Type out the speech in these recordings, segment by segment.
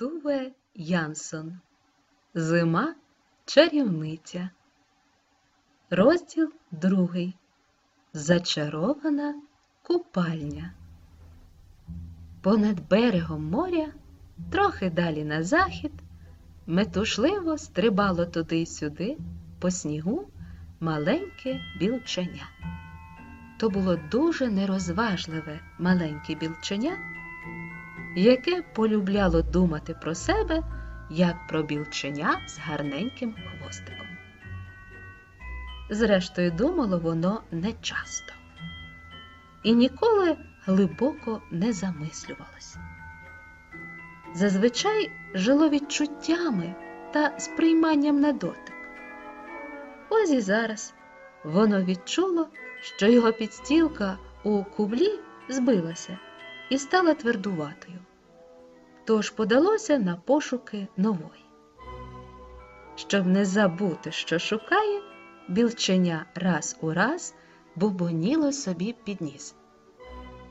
Туве Янсон Зима чарівниця. Розділ другий. Зачарована купальня. Понад берегом моря, трохи далі на захід, метушливо стрибало туди й сюди по снігу маленьке білченя. То було дуже нерозважливе маленьке білченя, яке полюбляло думати про себе як про білченя з гарненьким хвостиком. Зрештою, думало воно нечасто і ніколи глибоко не замислювалось. Зазвичай жило відчуттями та сприйманням на дотик. Ось і зараз воно відчуло, що його підстілка у кублі збилася і стала твердуватою тож подалося на пошуки нової. Щоб не забути, що шукає, білченя раз у раз бубоніло собі під ніс.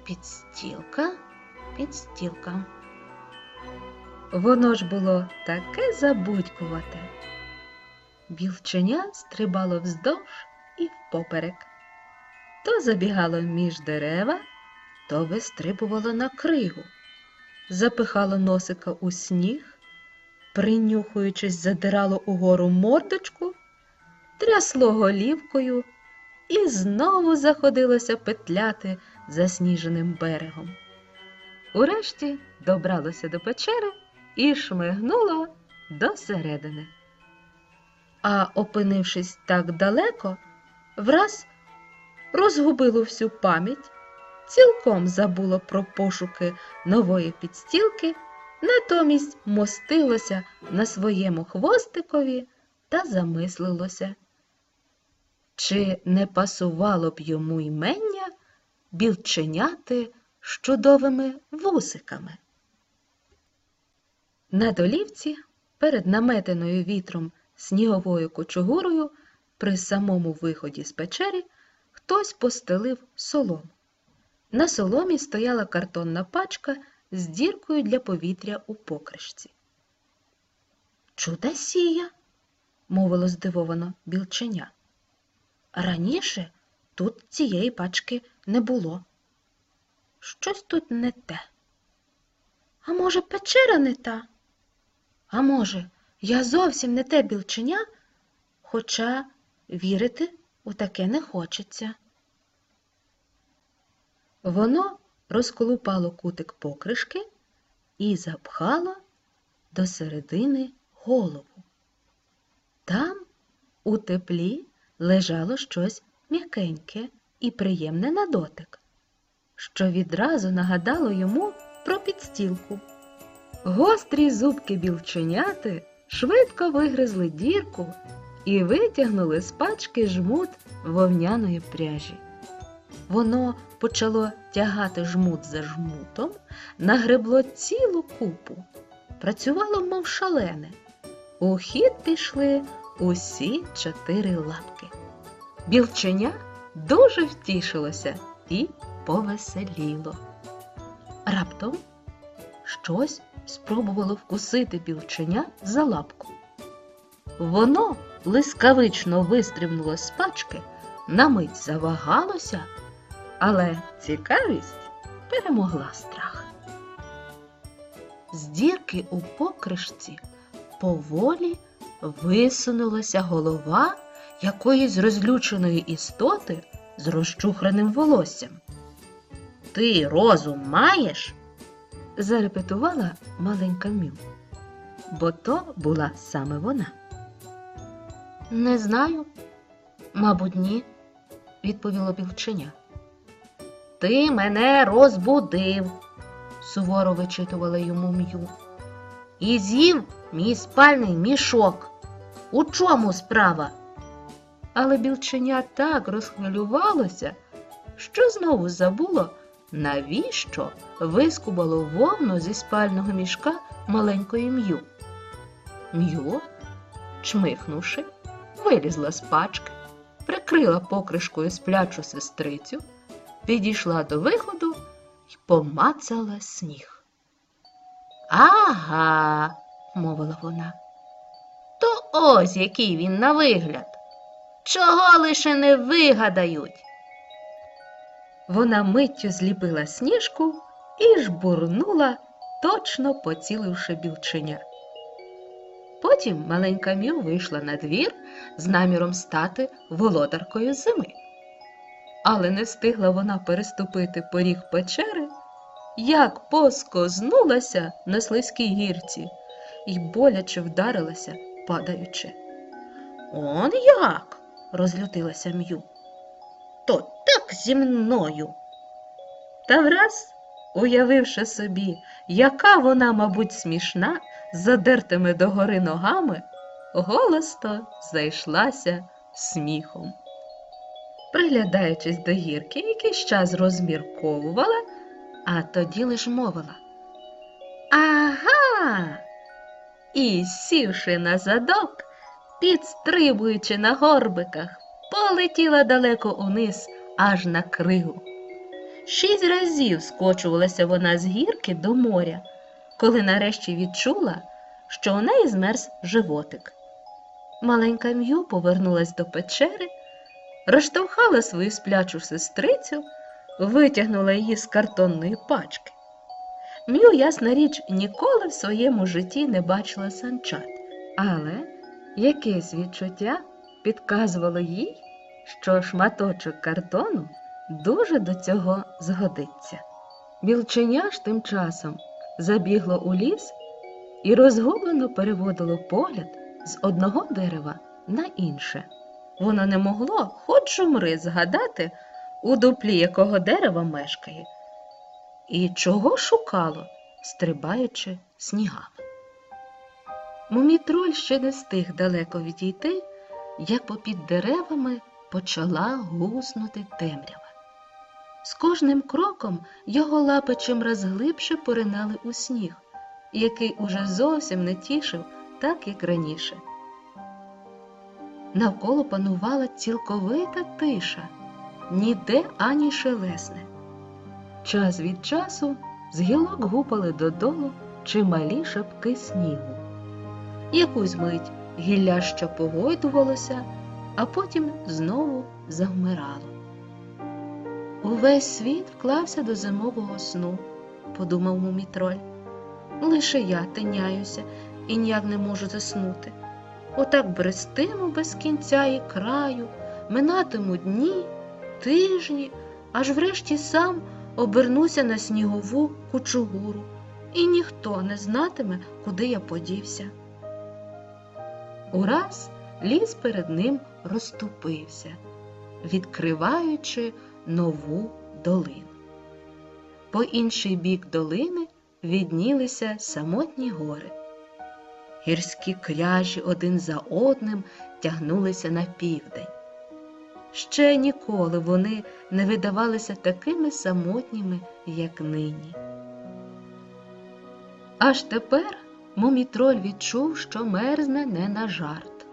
Підстілка, підстілка. Воно ж було таке забудькувате. Білченя стрибало вздовж і впоперек. То забігало між дерева, то вистрибувало на кригу запихало носика у сніг, принюхуючись, задирало угору мордочку, трясло голівкою і знову заходилося петляти засніженим берегом. Урешті добралося до печери і шмигнуло до середини. А, опинившись так далеко, враз розгубило всю пам'ять цілком забуло про пошуки нової підстілки, натомість мостилося на своєму хвостикові та замислилося. Чи не пасувало б йому ймення білченяти з чудовими вусиками? На долівці перед наметеною вітром сніговою кочугурою при самому виході з печері хтось постелив солому. На соломі стояла картонна пачка з діркою для повітря у покришці. Чудосія, мовило здивовано білченя. Раніше тут цієї пачки не було. Щось тут не те. А може, печера не та? А може, я зовсім не те білченя, хоча вірити у таке не хочеться. Воно розколупало кутик покришки і запхало до середини голову. Там у теплі лежало щось м'якеньке і приємне на дотик, що відразу нагадало йому про підстілку. Гострі зубки білченяти швидко вигризли дірку і витягнули з пачки жмут вовняної пряжі. Воно почало тягати жмут за жмутом, нагребло цілу купу, працювало, мов шалене. У хід пішли усі чотири лапки. Білченя дуже втішилося і повеселіло. Раптом щось спробувало вкусити білченя за лапку. Воно блискавично вистрибнуло з пачки, на мить завагалося але цікавість перемогла страх. З дірки у покришці поволі висунулася голова якоїсь розлюченої істоти з розчухраним волоссям. Ти розум маєш? зарепетувала маленька Мю, бо то була саме вона. Не знаю, мабуть, ні, відповіло білченя. Ти мене розбудив, суворо вичитувала йому м'ю. І з'їв мій спальний мішок. У чому справа? Але білченя так розхвилювалося, що знову забуло, навіщо вискубало вовну зі спального мішка маленької м'ю. М'ю, чмихнувши, вилізла з пачки, прикрила покришкою сплячу сестрицю підійшла до виходу і помацала сніг. Ага, мовила вона. То ось який він на вигляд. Чого лише не вигадають. Вона миттю зліпила сніжку і жбурнула, точно поціливши білченя. Потім маленька Мю вийшла на двір з наміром стати володаркою зими. Але не встигла вона переступити поріг печери, як поскознулася на слизькій гірці і боляче вдарилася, падаючи. Он як? розлютилася М'ю. То так зі мною. Та враз, уявивши собі, яка вона, мабуть, смішна, задертими догори ногами, голосно зайшлася сміхом. Приглядаючись до гірки, якийсь час розмірковувала, а тоді лиш мовила. Ага. І, сівши на задок, підстрибуючи на горбиках, полетіла далеко униз, аж на кригу. Шість разів скочувалася вона з гірки до моря, коли нарешті відчула, що у неї змерз животик. Маленька М'ю повернулась до печери, розштовхала свою сплячу сестрицю, витягнула її з картонної пачки. М'ю, ясна річ, ніколи в своєму житті не бачила санчат, але якесь відчуття підказувало їй, що шматочок картону дуже до цього згодиться. Білченя ж тим часом забігло у ліс і розгублено переводило погляд з одного дерева на інше. Воно не могло, хоч умри, згадати, у дуплі якого дерева мешкає, і чого шукало, стрибаючи снігами. Мумітроль ще не встиг далеко відійти, як попід деревами почала гуснути темрява. З кожним кроком його лапи чимраз глибше поринали у сніг, який уже зовсім не тішив, так як раніше. Навколо панувала цілковита тиша, ніде ані шелесне. Час від часу з гілок гупали додолу чималі шапки снігу. Якусь мить гілля що погойдувалося, а потім знову завмирало. Увесь світ вклався до зимового сну, подумав мумітроль. Лише я тиняюся і ніяк не можу заснути. Отак брестиму без кінця і краю, минатиму дні, тижні, аж врешті сам обернуся на снігову кучугуру, і ніхто не знатиме, куди я подівся. Ураз ліс перед ним розступився, відкриваючи нову долину. По інший бік долини віднілися самотні гори. Гірські кряжі один за одним тягнулися на південь. Ще ніколи вони не видавалися такими самотніми, як нині. Аж тепер мумітроль відчув, що мерзне не на жарт.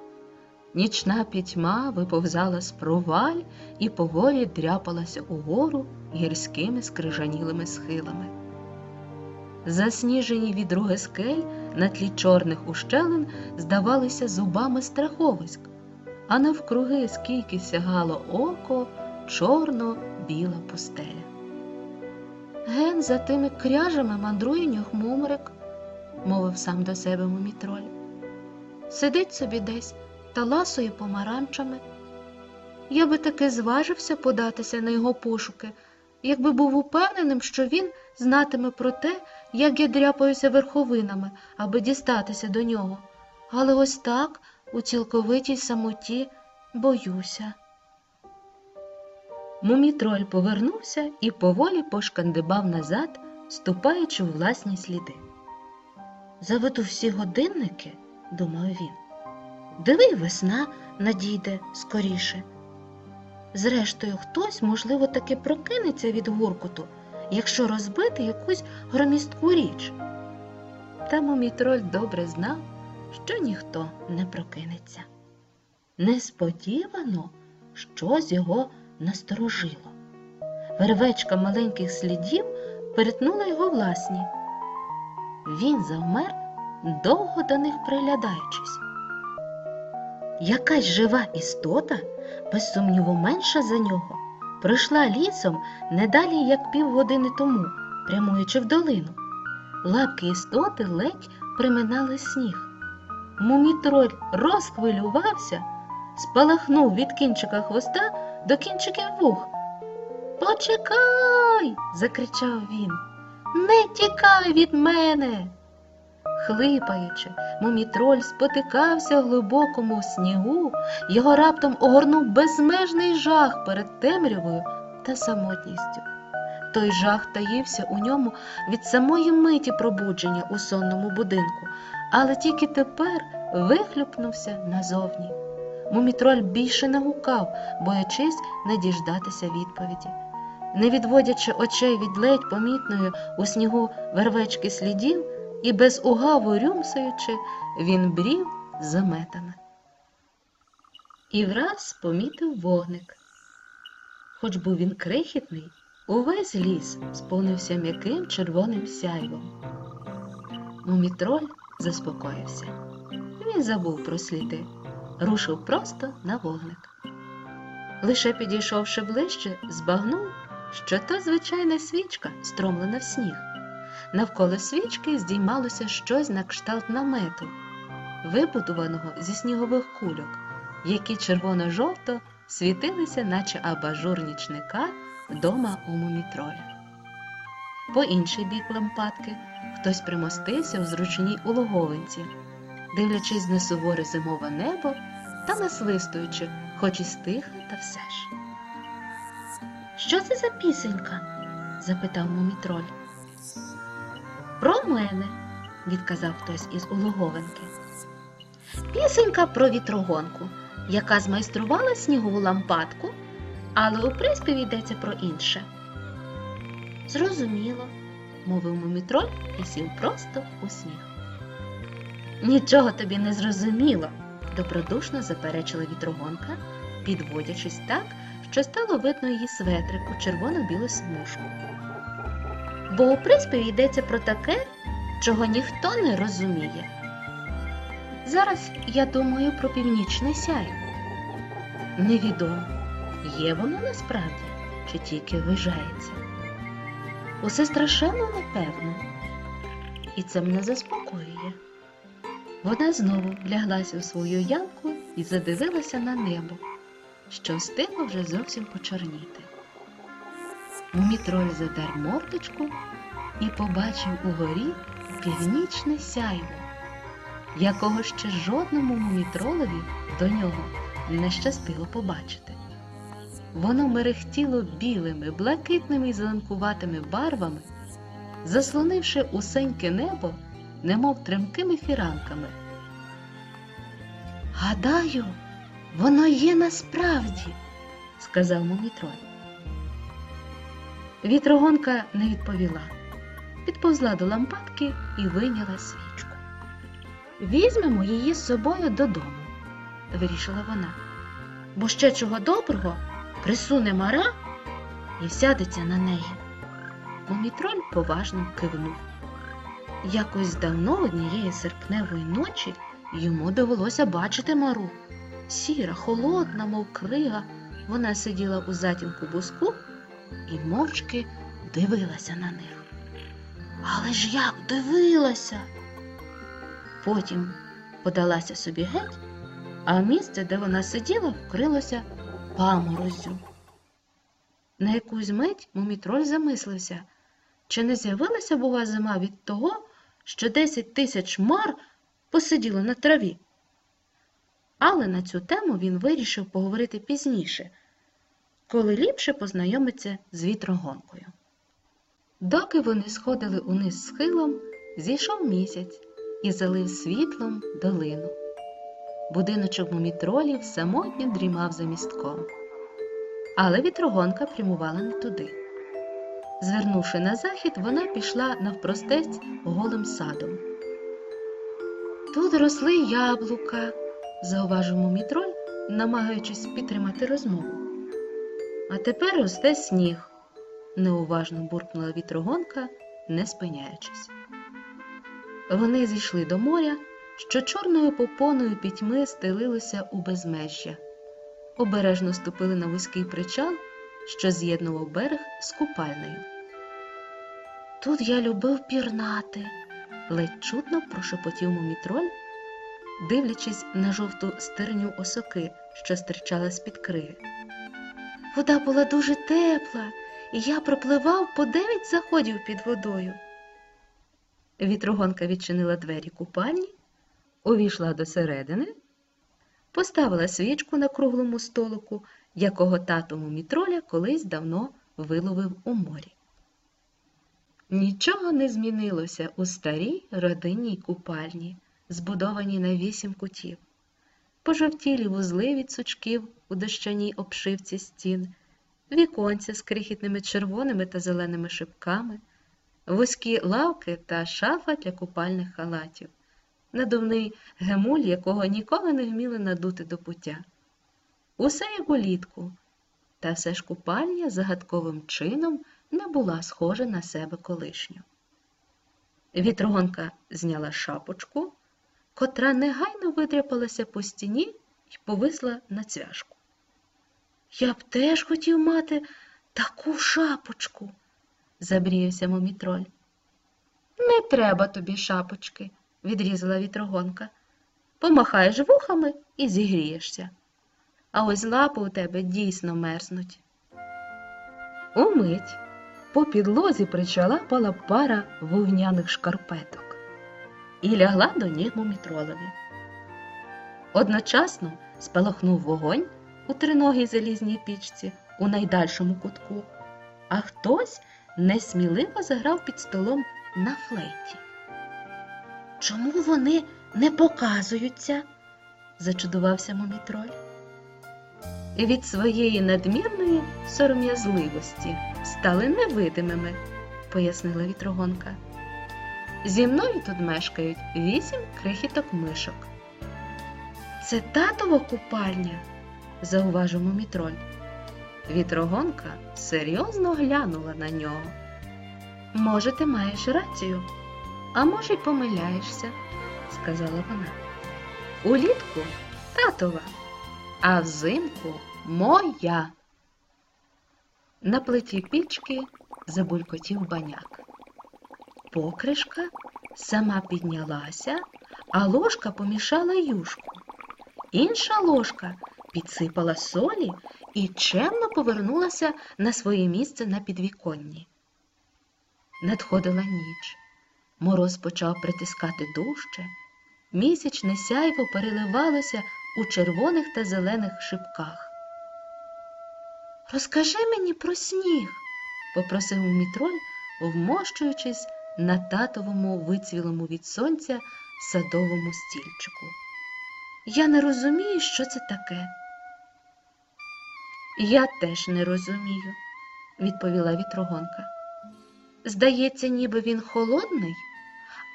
Нічна пітьма виповзала з проваль і поволі дряпалася угору гірськими скрижанілими схилами. Засніжені відруги скель на тлі чорних ущелин здавалися зубами страховиськ, а навкруги, скільки сягало око, чорно-біла пустеля. Ген за тими кряжами мандрує нюхмумрик, мовив сам до себе мумітроль. Сидить собі десь та ласує помаранчами. Я би таки зважився податися на його пошуки, якби був упевненим, що він знатиме про те, як я дряпаюся верховинами, аби дістатися до нього. Але ось так, у цілковитій самоті, боюся. Мумітроль повернувся і поволі пошкандибав назад, ступаючи у власні сліди. Заведу всі годинники, думав він. Диви, весна надійде скоріше. Зрештою, хтось, можливо, таки прокинеться від гуркоту, якщо розбити якусь громістку річ. Та мумітроль добре знав, що ніхто не прокинеться. Несподівано щось його насторожило. Вервечка маленьких слідів перетнула його власні. він завмер, довго до них приглядаючись. Якась жива істота, без сумніву менша за нього, пройшла лісом не далі, як півгодини тому, прямуючи в долину. Лапки істоти ледь приминали сніг. Мумітроль розхвилювався, спалахнув від кінчика хвоста до кінчиків вух. Почекай, закричав він. Не тікай від мене. Хлипаючи, мумітроль спотикався в глибокому снігу, його раптом огорнув безмежний жах перед темрявою та самотністю. Той жах таївся у ньому від самої миті пробудження у сонному будинку, але тільки тепер вихлюпнувся назовні. Мумітроль більше не гукав, боячись не діждатися відповіді. Не відводячи очей від ледь помітної у снігу вервечки слідів і без угаву рюмсаючи, він брів заметами. І враз помітив вогник. Хоч був він крихітний, увесь ліс сповнився м'яким червоним сяйвом. Мумітроль заспокоївся. Він забув про сліди, рушив просто на вогник. Лише підійшовши ближче, збагнув, що то звичайна свічка, стромлена в сніг. Навколо свічки здіймалося щось на кшталт намету, вибудованого зі снігових кульок, які червоно-жовто світилися, наче абажур нічника дома у мумітроля. По інший бік лампадки хтось примостився у зручній улоговинці, дивлячись на суворе зимове небо та насвистуючи, хоч і стиха, та все ж. Що це за пісенька? запитав мумітроль. Про мене, відказав хтось із улоговинки. Пісенька про вітрогонку, яка змайструвала снігову лампадку, але у приспіві йдеться про інше. Зрозуміло, мовив мумітроль і сів просто у сніг. Нічого тобі не зрозуміло, добродушно заперечила вітрогонка, підводячись так, що стало видно її светрик у червоно-білу смужку. Бо у приспіві йдеться про таке, чого ніхто не розуміє. Зараз я думаю про північне сяйво. Невідомо, є воно насправді чи тільки вижається. Усе страшенно непевно, і це мене заспокоює. Вона знову вляглася у свою ямку і задивилася на небо, що встигло вже зовсім почорніти. Мумітроль задер мордочку і побачив угорі північне сяйво, якого ще жодному мумітролові до нього не щастило побачити. Воно мерехтіло білими, блакитними і зеленкуватими барвами, заслонивши усеньке небо, немов тремкими фіранками. Гадаю, воно є насправді, сказав мумітроль. Вітрогонка не відповіла, підповзла до лампадки і вийняла свічку. Візьмемо її з собою додому, вирішила вона, бо ще чого доброго присуне мара і сядеться на неї. Мумітроль поважно кивнув. Якось давно однієї серпневої ночі йому довелося бачити мару. Сіра, холодна, мов крига, вона сиділа у затінку буску і мовчки дивилася на них. Але ж як дивилася? Потім подалася собі геть, а місце, де вона сиділа, вкрилося паморозю. На якусь мить мумітроль замислився, чи не з'явилася бува зима від того, що десять тисяч мар посиділо на траві. Але на цю тему він вирішив поговорити пізніше, коли ліпше познайомиться з вітрогонкою. Доки вони сходили униз схилом, зійшов місяць і залив світлом долину. Будиночок мумітролів самотньо дрімав за містком. Але вітрогонка прямувала не туди. Звернувши на захід, вона пішла навпростець голим садом. Тут росли яблука, зауважив мумітроль, намагаючись підтримати розмову. А тепер росте сніг, неуважно буркнула вітрогонка, не спиняючись. Вони зійшли до моря, що чорною попоною пітьми стелилося у безмежжя. Обережно ступили на вузький причал, що з'єднував берег з купальнею. Тут я любив пірнати, ледь чутно прошепотів мумітроль, дивлячись на жовту стерню осоки, що стирчала з-під криги. Вода була дуже тепла, і я пропливав по дев'ять заходів під водою. Вітрогонка відчинила двері купальні, увійшла до середини, поставила свічку на круглому столику, якого тато мумітроля колись давно виловив у морі. Нічого не змінилося у старій родинній купальні, збудованій на вісім кутів. Пожовтілі вузли від сучків у дощаній обшивці стін, віконця з крихітними червоними та зеленими шипками, вузькі лавки та шафа для купальних халатів, надувний гемуль, якого ніколи не вміли надути до пуття. Усе як улітку, та все ж купальня загадковим чином не була схожа на себе колишню. Вітрогонка зняла шапочку, котра негайно видряпалася по стіні і повисла на цвяшку. Я б теж хотів мати таку шапочку, забріявся мумітроль. Не треба тобі шапочки, відрізала вітрогонка. Помахаєш вухами і зігрієшся. А ось лапи у тебе дійсно мерзнуть. Умить по підлозі причалапала пара вогняних шкарпеток і лягла до ніг мумітролові. Одночасно спалахнув вогонь у триногій залізній пічці у найдальшому кутку, а хтось несміливо заграв під столом на флейті. Чому вони не показуються? зачудувався мумітроль. І від своєї надмірної сором'язливості стали невидимими, пояснила вітрогонка. Зі мною тут мешкають вісім крихіток мишок. Це татова купальня, зауважив мумітроль. Вітрогонка серйозно глянула на нього. Може, ти маєш рацію, а може, й помиляєшся, сказала вона. Улітку татова, а взимку моя. На плиті пічки забулькотів баняк. Покришка сама піднялася, а ложка помішала юшку. Інша ложка підсипала солі і чемно повернулася на своє місце на підвіконні. Надходила ніч. Мороз почав притискати дужче. Місячне сяйво переливалося у червоних та зелених шипках. Розкажи мені про сніг, попросив мітроль, вмощуючись на татовому вицвілому від сонця садовому стільчику. Я не розумію, що це таке. Я теж не розумію, відповіла вітрогонка. Здається, ніби він холодний,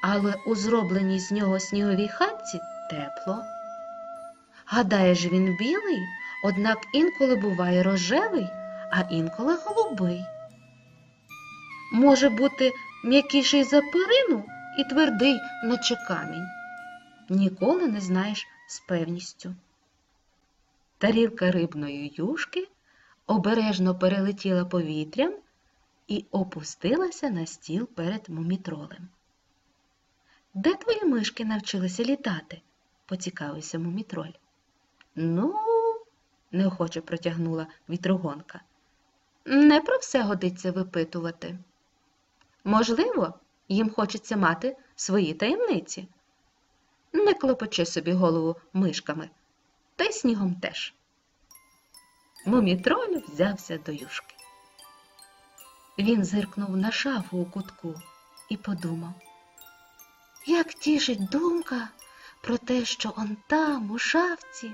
але у зробленій з нього сніговій хатці тепло. Гадаєш, він білий, однак інколи буває рожевий, а інколи голубий. Може бути м'якіший за перину і твердий, наче камінь. Ніколи не знаєш з певністю. Тарілка рибної юшки обережно перелетіла повітрям і опустилася на стіл перед мумітролем. Де твої мишки навчилися літати? поцікавився мумітроль. Ну, неохоче протягнула вітрогонка. Не про все годиться випитувати. Можливо, їм хочеться мати свої таємниці. Не клопочи собі голову мишками, та й снігом теж. Мумітроль взявся до юшки. Він зиркнув на шафу у кутку і подумав, як тішить думка про те, що он там, у шафці,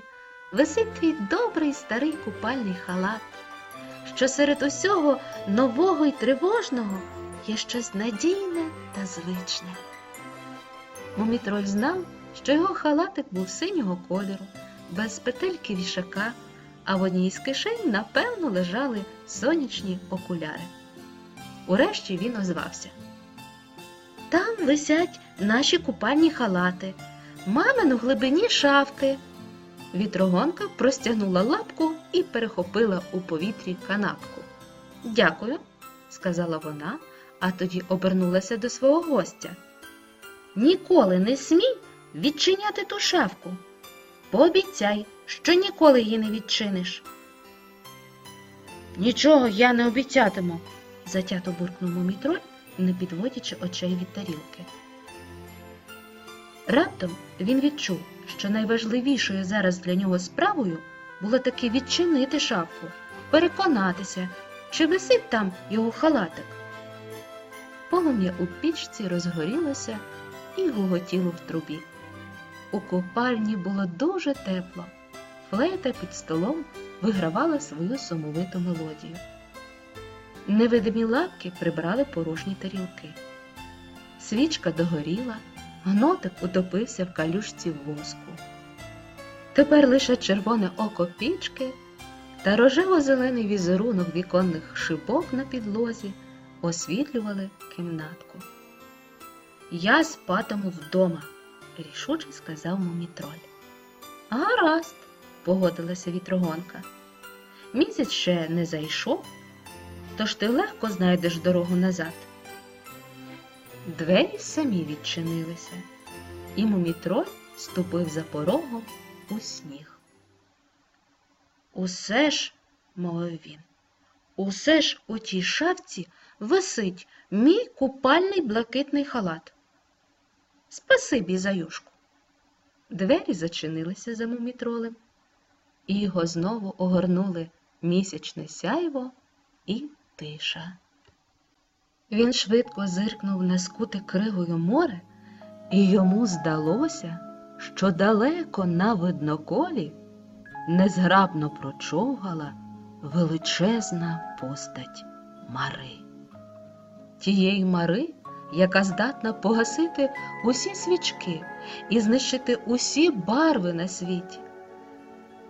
висить твій добрий старий купальний халат, що серед усього нового й тривожного є щось надійне та звичне. Мумітроль знав, що його халатик був синього кольору, без петельки вішака, а в одній з кишень, напевно, лежали сонячні окуляри. Урешті він озвався. Там висять наші купальні халати, мамин у глибині шафки. Вітрогонка простягнула лапку і перехопила у повітрі канапку. Дякую, сказала вона, а тоді обернулася до свого гостя. Ніколи не смій відчиняти ту шафку. Пообіцяй, що ніколи її не відчиниш. Нічого я не обіцятиму, затято буркнув мумітроль, не підводячи очей від тарілки. Раптом він відчув, що найважливішою зараз для нього справою було таки відчинити шафку, переконатися, чи висить там його халатик. Полум'я у пічці розгорілося і гуготіло в трубі. У купальні було дуже тепло. Флейта під столом вигравала свою сумовиту мелодію. Невидимі лапки прибрали порожні тарілки. Свічка догоріла, гнотик утопився в калюшці воску. Тепер лише червоне око пічки та рожево-зелений візерунок віконних шибок на підлозі освітлювали кімнатку. Я спатиму вдома, рішуче сказав мумітроль. Гаразд, погодилася вітрогонка. Місяць ще не зайшов, тож ти легко знайдеш дорогу назад. Двері самі відчинилися, і мумітроль ступив за порогом у сніг. Усе ж, мовив він, усе ж у тій шафці висить мій купальний блакитний халат. Спасибі за юшку. Двері зачинилися за мумітролем, і його знову огорнули місячне сяйво і тиша. Він швидко зиркнув на скуте кригою море, і йому здалося, що далеко на видноколі незграбно прочовгала величезна постать Мари. Тієї Мари, яка здатна погасити усі свічки і знищити усі барви на світі.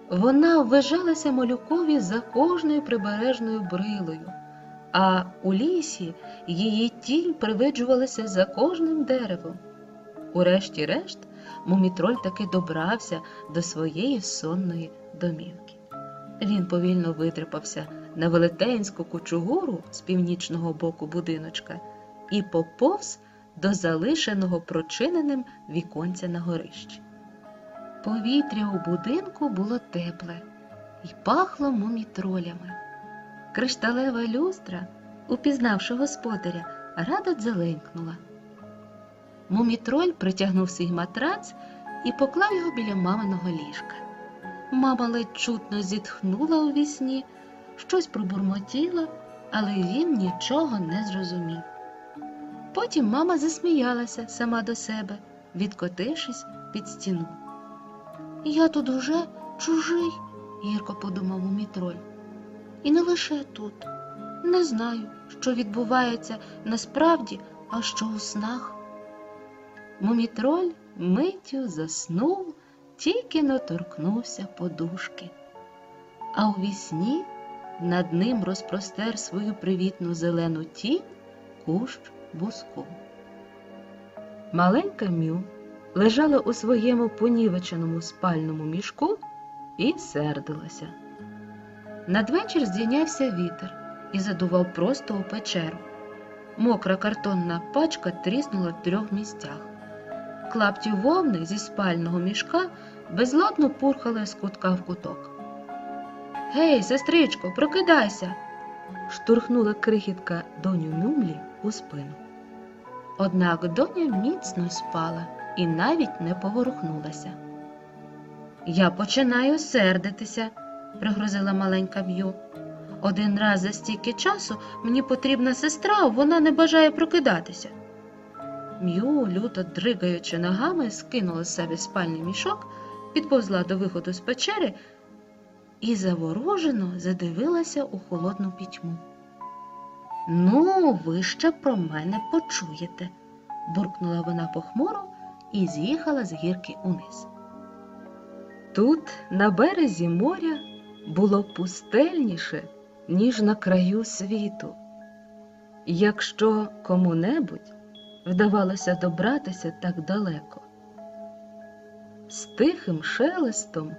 Вона ввижалася малюкові за кожною прибережною брилою, а у лісі її тінь привиджувалася за кожним деревом. Урешті-решт, мумітроль таки добрався до своєї сонної домівки. Він повільно витрипався на велетенську кучугуру з північного боку будиночка і поповз до залишеного прочиненим віконця на горищі. Повітря у будинку було тепле і пахло мумітролями. Кришталева люстра, упізнавши господаря, радо дзеленькнула. Мумітроль притягнув свій матрац і поклав його біля маминого ліжка. Мама ледь чутно зітхнула у вісні, щось пробурмотіла, але він нічого не зрозумів. Потім мама засміялася сама до себе, відкотившись під стіну. Я тут уже чужий, гірко подумав мумітроль. І не лише тут. Не знаю, що відбувається насправді, а що у снах. Мумітроль миттю заснув, тільки не торкнувся подушки. А у вісні над ним розпростер свою привітну зелену тінь кущ буску. Маленька Мю лежала у своєму понівеченому спальному мішку і сердилася. Надвечір здійнявся вітер і задував просто у печеру. Мокра картонна пачка тріснула в трьох місцях. Клапті вовни зі спального мішка безладно пурхали з кутка в куток. Гей, сестричко, прокидайся! штурхнула крихітка доню Мюмлі у спину. Однак доня міцно спала і навіть не поворухнулася. Я починаю сердитися, пригрозила маленька М'ю. Один раз за стільки часу мені потрібна сестра, вона не бажає прокидатися. М'ю, люто дригаючи ногами, скинула з себе спальний мішок, підповзла до виходу з печери і заворожено задивилася у холодну пітьму. Ну, ви ще про мене почуєте, буркнула вона похмуро і з'їхала з гірки униз. Тут, на березі моря, було пустельніше, ніж на краю світу. Якщо кому-небудь вдавалося добратися так далеко. З тихим шелестом,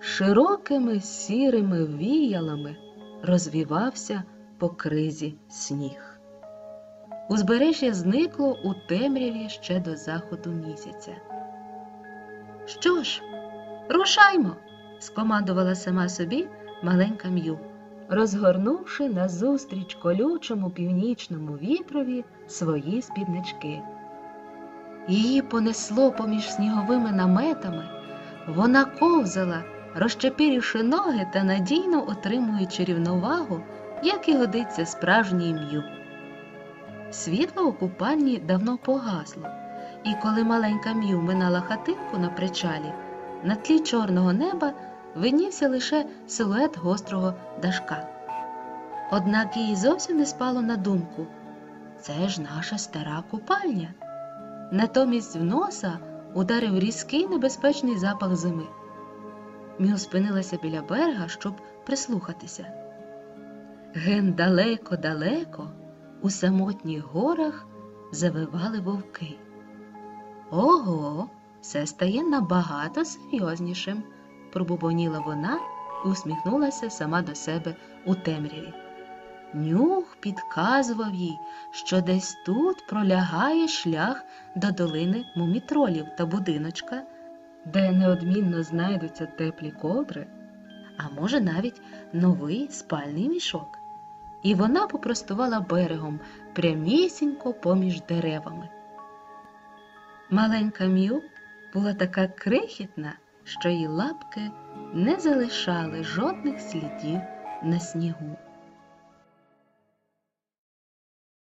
широкими сірими віялами розвівався по кризі сніг. Узбережжя зникло у темряві ще до заходу місяця. Що ж, рушаймо, скомандувала сама собі маленька М'ю, розгорнувши назустріч колючому північному вітрові свої спіднички. Її понесло поміж сніговими наметами, вона ковзала, розчепірівши ноги та надійно отримуючи рівновагу, як і годиться справжній м'ю. Світло у купальні давно погасло, і коли маленька м'ю минала хатинку на причалі, на тлі чорного неба виднівся лише силует гострого дашка. Однак їй зовсім не спало на думку це ж наша стара купальня. Натомість в носа ударив різкий небезпечний запах зими. Мю спинилася біля берега, щоб прислухатися. Ген далеко-далеко у самотніх горах завивали вовки. Ого, все стає набагато серйознішим, пробубоніла вона і усміхнулася сама до себе у темряві. Нюх підказував їй, що десь тут пролягає шлях до долини мумітролів та будиночка, де неодмінно знайдуться теплі ковдри, а може навіть новий спальний мішок. І вона попростувала берегом прямісінько поміж деревами. Маленька М'ю була така крихітна, що її лапки не залишали жодних слідів на снігу.